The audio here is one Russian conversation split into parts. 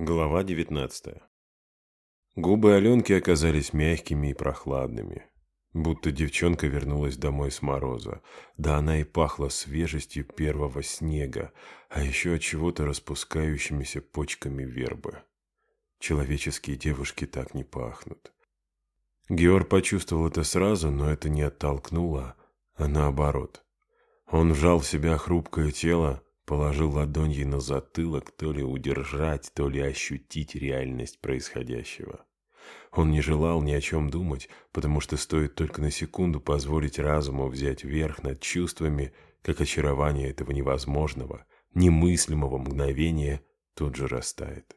Глава 19 Губы Аленки оказались мягкими и прохладными. Будто девчонка вернулась домой с мороза. Да она и пахла свежестью первого снега, а еще от чего-то распускающимися почками вербы. Человеческие девушки так не пахнут. Георг почувствовал это сразу, но это не оттолкнуло, а наоборот. Он вжал в себя хрупкое тело, Положил ладонь ей на затылок, то ли удержать, то ли ощутить реальность происходящего. Он не желал ни о чем думать, потому что стоит только на секунду позволить разуму взять верх над чувствами, как очарование этого невозможного, немыслимого мгновения тут же растает.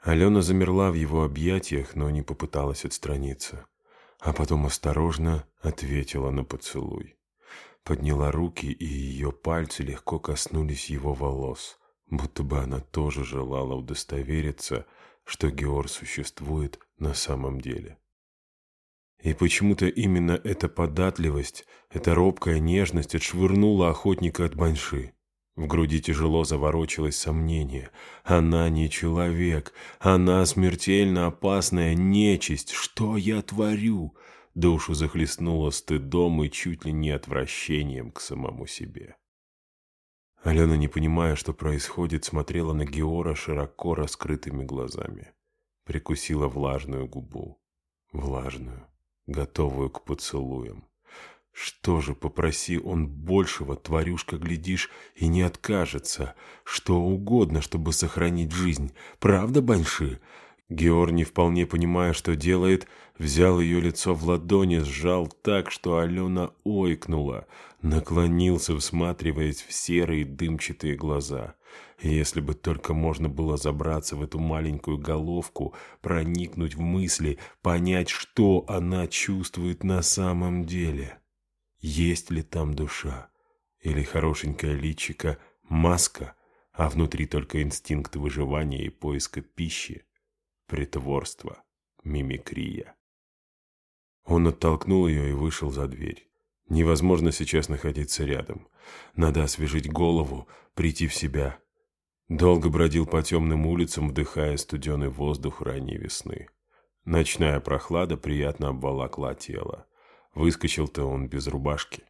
Алена замерла в его объятиях, но не попыталась отстраниться, а потом осторожно ответила на поцелуй подняла руки, и ее пальцы легко коснулись его волос, будто бы она тоже желала удостовериться, что Геор существует на самом деле. И почему-то именно эта податливость, эта робкая нежность отшвырнула охотника от баньши. В груди тяжело заворочилось сомнение. Она не человек, она смертельно опасная нечисть. Что я творю? Душу захлестнуло стыдом и чуть ли не отвращением к самому себе. Алена, не понимая, что происходит, смотрела на Геора широко раскрытыми глазами. Прикусила влажную губу. Влажную, готовую к поцелуям. Что же, попроси он большего, тварюшка, глядишь, и не откажется. Что угодно, чтобы сохранить жизнь. Правда, Баньши? Геор, не вполне понимая, что делает, взял ее лицо в ладони, сжал так, что Алена ойкнула, наклонился, всматриваясь в серые дымчатые глаза. если бы только можно было забраться в эту маленькую головку, проникнуть в мысли, понять, что она чувствует на самом деле. Есть ли там душа? Или хорошенькая личика, маска, а внутри только инстинкт выживания и поиска пищи? Притворство, мимикрия. Он оттолкнул ее и вышел за дверь. Невозможно сейчас находиться рядом. Надо освежить голову, прийти в себя. Долго бродил по темным улицам, вдыхая студеный воздух ранней весны. Ночная прохлада приятно обволокла тело. Выскочил-то он без рубашки.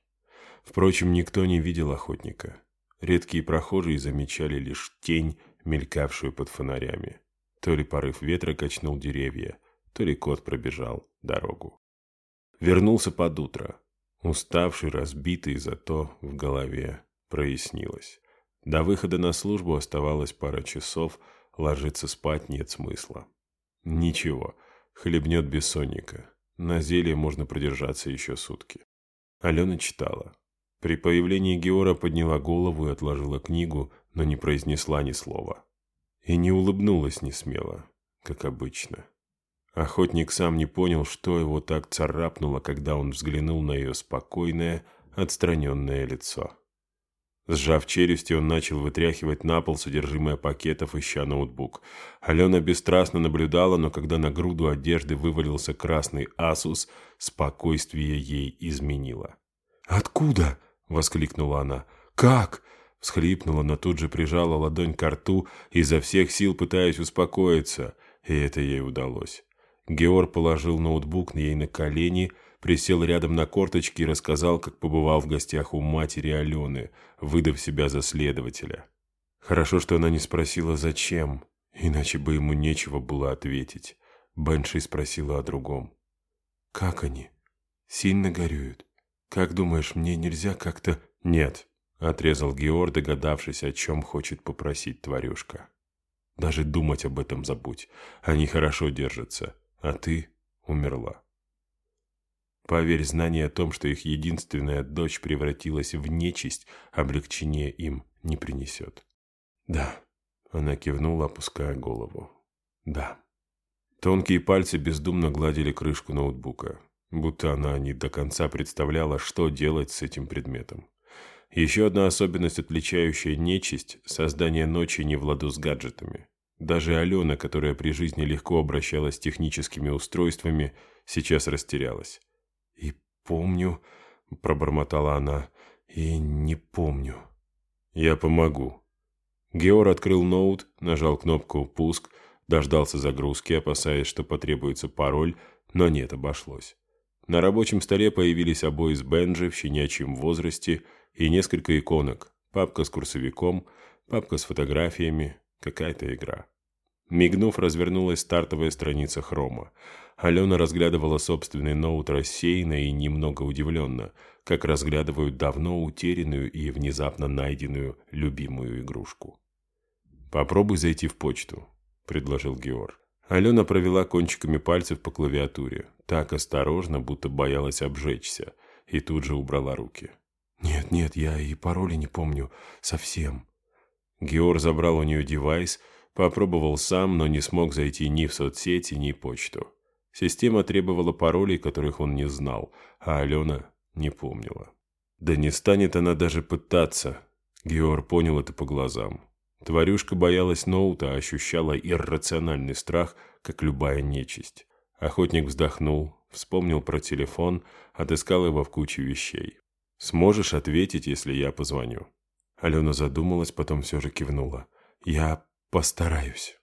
Впрочем, никто не видел охотника. Редкие прохожие замечали лишь тень, мелькавшую под фонарями. То ли порыв ветра качнул деревья, то ли кот пробежал дорогу. Вернулся под утро. Уставший, разбитый, зато в голове прояснилось. До выхода на службу оставалось пара часов, ложиться спать нет смысла. Ничего, хлебнет бессонника. На зелье можно продержаться еще сутки. Алена читала. При появлении Геора подняла голову и отложила книгу, но не произнесла ни слова. И не улыбнулась несмело, как обычно. Охотник сам не понял, что его так царапнуло, когда он взглянул на ее спокойное, отстраненное лицо. Сжав челюсти, он начал вытряхивать на пол содержимое пакетов, ища ноутбук. Алена бесстрастно наблюдала, но когда на груду одежды вывалился красный асус, спокойствие ей изменило. «Откуда?» — воскликнула она. «Как? Всхлипнула, но тут же прижала ладонь к рту, изо всех сил пытаясь успокоиться, и это ей удалось. Георг положил ноутбук ей на колени, присел рядом на корточки и рассказал, как побывал в гостях у матери Алены, выдав себя за следователя. Хорошо, что она не спросила, зачем, иначе бы ему нечего было ответить. Бенши спросила о другом. «Как они? Сильно горюют? Как думаешь, мне нельзя как-то...» «Нет», Отрезал Геор, догадавшись, о чем хочет попросить тварюшка. Даже думать об этом забудь. Они хорошо держатся, а ты умерла. Поверь, знание о том, что их единственная дочь превратилась в нечисть, облегчения им не принесет. Да, она кивнула, опуская голову. Да. Тонкие пальцы бездумно гладили крышку ноутбука, будто она не до конца представляла, что делать с этим предметом. Еще одна особенность, отличающая нечисть – создание ночи не в ладу с гаджетами. Даже Алена, которая при жизни легко обращалась с техническими устройствами, сейчас растерялась. «И помню», – пробормотала она, – «и не помню». «Я помогу». Геор открыл ноут, нажал кнопку «Пуск», дождался загрузки, опасаясь, что потребуется пароль, но нет, обошлось. На рабочем столе появились обои с Бенджи в щенячьем возрасте и несколько иконок, папка с курсовиком, папка с фотографиями, какая-то игра. Мигнув, развернулась стартовая страница хрома. Алена разглядывала собственный ноут рассеянно и немного удивленно, как разглядывают давно утерянную и внезапно найденную любимую игрушку. «Попробуй зайти в почту», — предложил Георг. Алена провела кончиками пальцев по клавиатуре, так осторожно, будто боялась обжечься, и тут же убрала руки. «Нет, нет, я и пароли не помню. Совсем». Георг забрал у нее девайс, попробовал сам, но не смог зайти ни в соцсети, ни почту. Система требовала паролей, которых он не знал, а Алена не помнила. Да не станет она даже пытаться. Георг понял это по глазам. Тварюшка боялась ноута, ощущала иррациональный страх, как любая нечисть. Охотник вздохнул, вспомнил про телефон, отыскал его в куче вещей. «Сможешь ответить, если я позвоню?» Алена задумалась, потом все же кивнула. «Я постараюсь».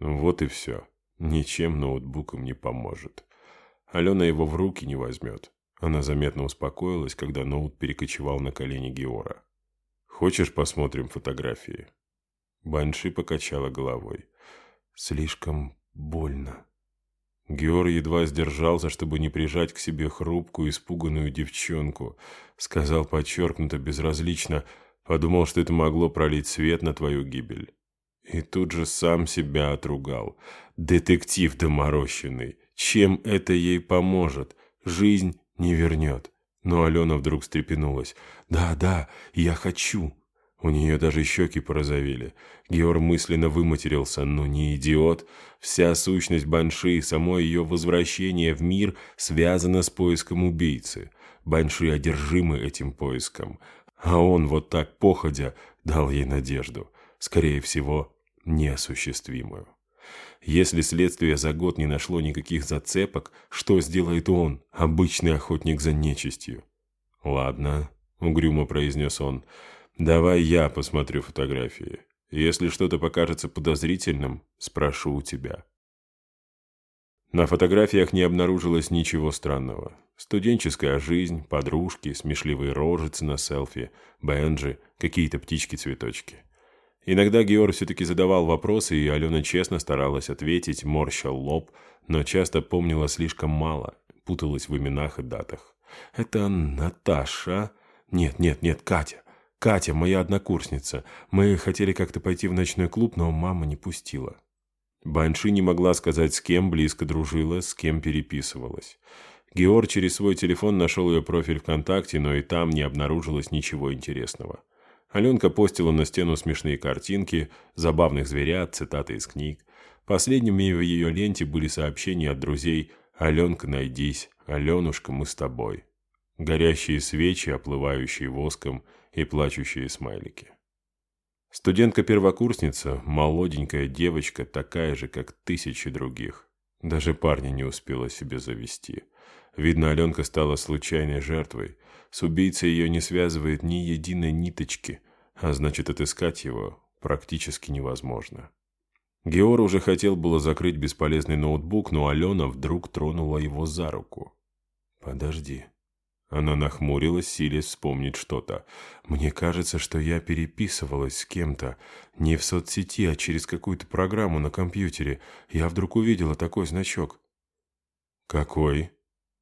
Вот и все. Ничем ноутбуком не поможет. Алена его в руки не возьмет. Она заметно успокоилась, когда ноут перекочевал на колени Геора. «Хочешь, посмотрим фотографии?» Банши покачала головой. «Слишком больно». Геор едва сдержался, чтобы не прижать к себе хрупкую, испуганную девчонку. Сказал подчеркнуто, безразлично, подумал, что это могло пролить свет на твою гибель. И тут же сам себя отругал. Детектив доморощенный. Чем это ей поможет? Жизнь не вернет. Но Алена вдруг встрепенулась. «Да, да, я хочу». У нее даже щеки порозовели. Геор мысленно выматерился, но не идиот. Вся сущность Банши и само ее возвращение в мир связано с поиском убийцы. Банши одержимы этим поиском. А он вот так походя дал ей надежду. Скорее всего, неосуществимую. Если следствие за год не нашло никаких зацепок, что сделает он, обычный охотник за нечистью? «Ладно», — угрюмо произнес он, — «давай я посмотрю фотографии. Если что-то покажется подозрительным, спрошу у тебя». На фотографиях не обнаружилось ничего странного. Студенческая жизнь, подружки, смешливые рожицы на селфи, бенджи, какие-то птички-цветочки. Иногда Георг все-таки задавал вопросы, и Алена честно старалась ответить, морщил лоб, но часто помнила слишком мало, путалась в именах и датах. «Это Наташа?» «Нет, нет, нет, Катя. Катя, моя однокурсница. Мы хотели как-то пойти в ночной клуб, но мама не пустила». Банши не могла сказать, с кем близко дружила, с кем переписывалась. Георг через свой телефон нашел ее профиль ВКонтакте, но и там не обнаружилось ничего интересного. Аленка постила на стену смешные картинки, забавных зверят, цитаты из книг. Последними в ее ленте были сообщения от друзей «Аленка, найдись», «Аленушка, мы с тобой». Горящие свечи, оплывающие воском и плачущие смайлики. Студентка-первокурсница, молоденькая девочка, такая же, как тысячи других. Даже парня не успела себе завести. Видно, Аленка стала случайной жертвой. С убийцей ее не связывает ни единой ниточки, а значит, отыскать его практически невозможно. Геор уже хотел было закрыть бесполезный ноутбук, но Алена вдруг тронула его за руку. «Подожди». Она нахмурилась, силясь вспомнить что-то. «Мне кажется, что я переписывалась с кем-то. Не в соцсети, а через какую-то программу на компьютере. Я вдруг увидела такой значок». «Какой?»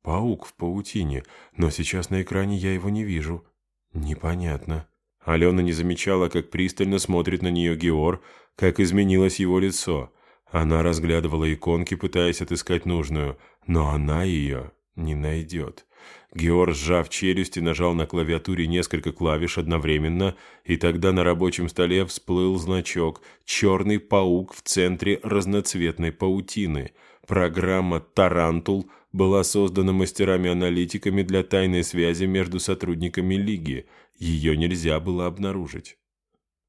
«Паук в паутине, но сейчас на экране я его не вижу. Непонятно». Алена не замечала, как пристально смотрит на нее Геор, как изменилось его лицо. Она разглядывала иконки, пытаясь отыскать нужную, но она ее не найдет. Геор, сжав челюсти, нажал на клавиатуре несколько клавиш одновременно, и тогда на рабочем столе всплыл значок «Черный паук в центре разноцветной паутины». Программа «Тарантул» была создана мастерами-аналитиками для тайной связи между сотрудниками Лиги – ее нельзя было обнаружить.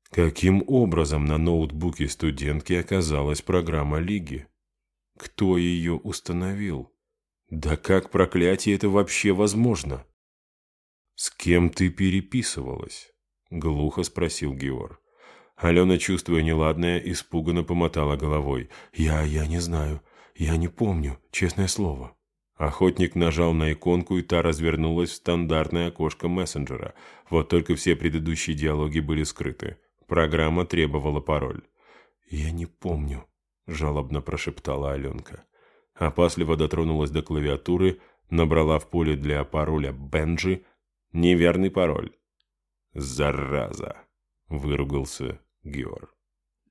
Каким образом на ноутбуке студентки оказалась программа Лиги? Кто ее установил? Да как проклятие это вообще возможно? «С кем ты переписывалась?» — глухо спросил Георг. Алена, чувствуя неладное, испуганно помотала головой. «Я... я не знаю. Я не помню, честное слово». Охотник нажал на иконку, и та развернулась в стандартное окошко мессенджера. Вот только все предыдущие диалоги были скрыты. Программа требовала пароль. «Я не помню», – жалобно прошептала Аленка. Опасливо дотронулась до клавиатуры, набрала в поле для пароля «Бенджи» неверный пароль. «Зараза!» – выругался Георг.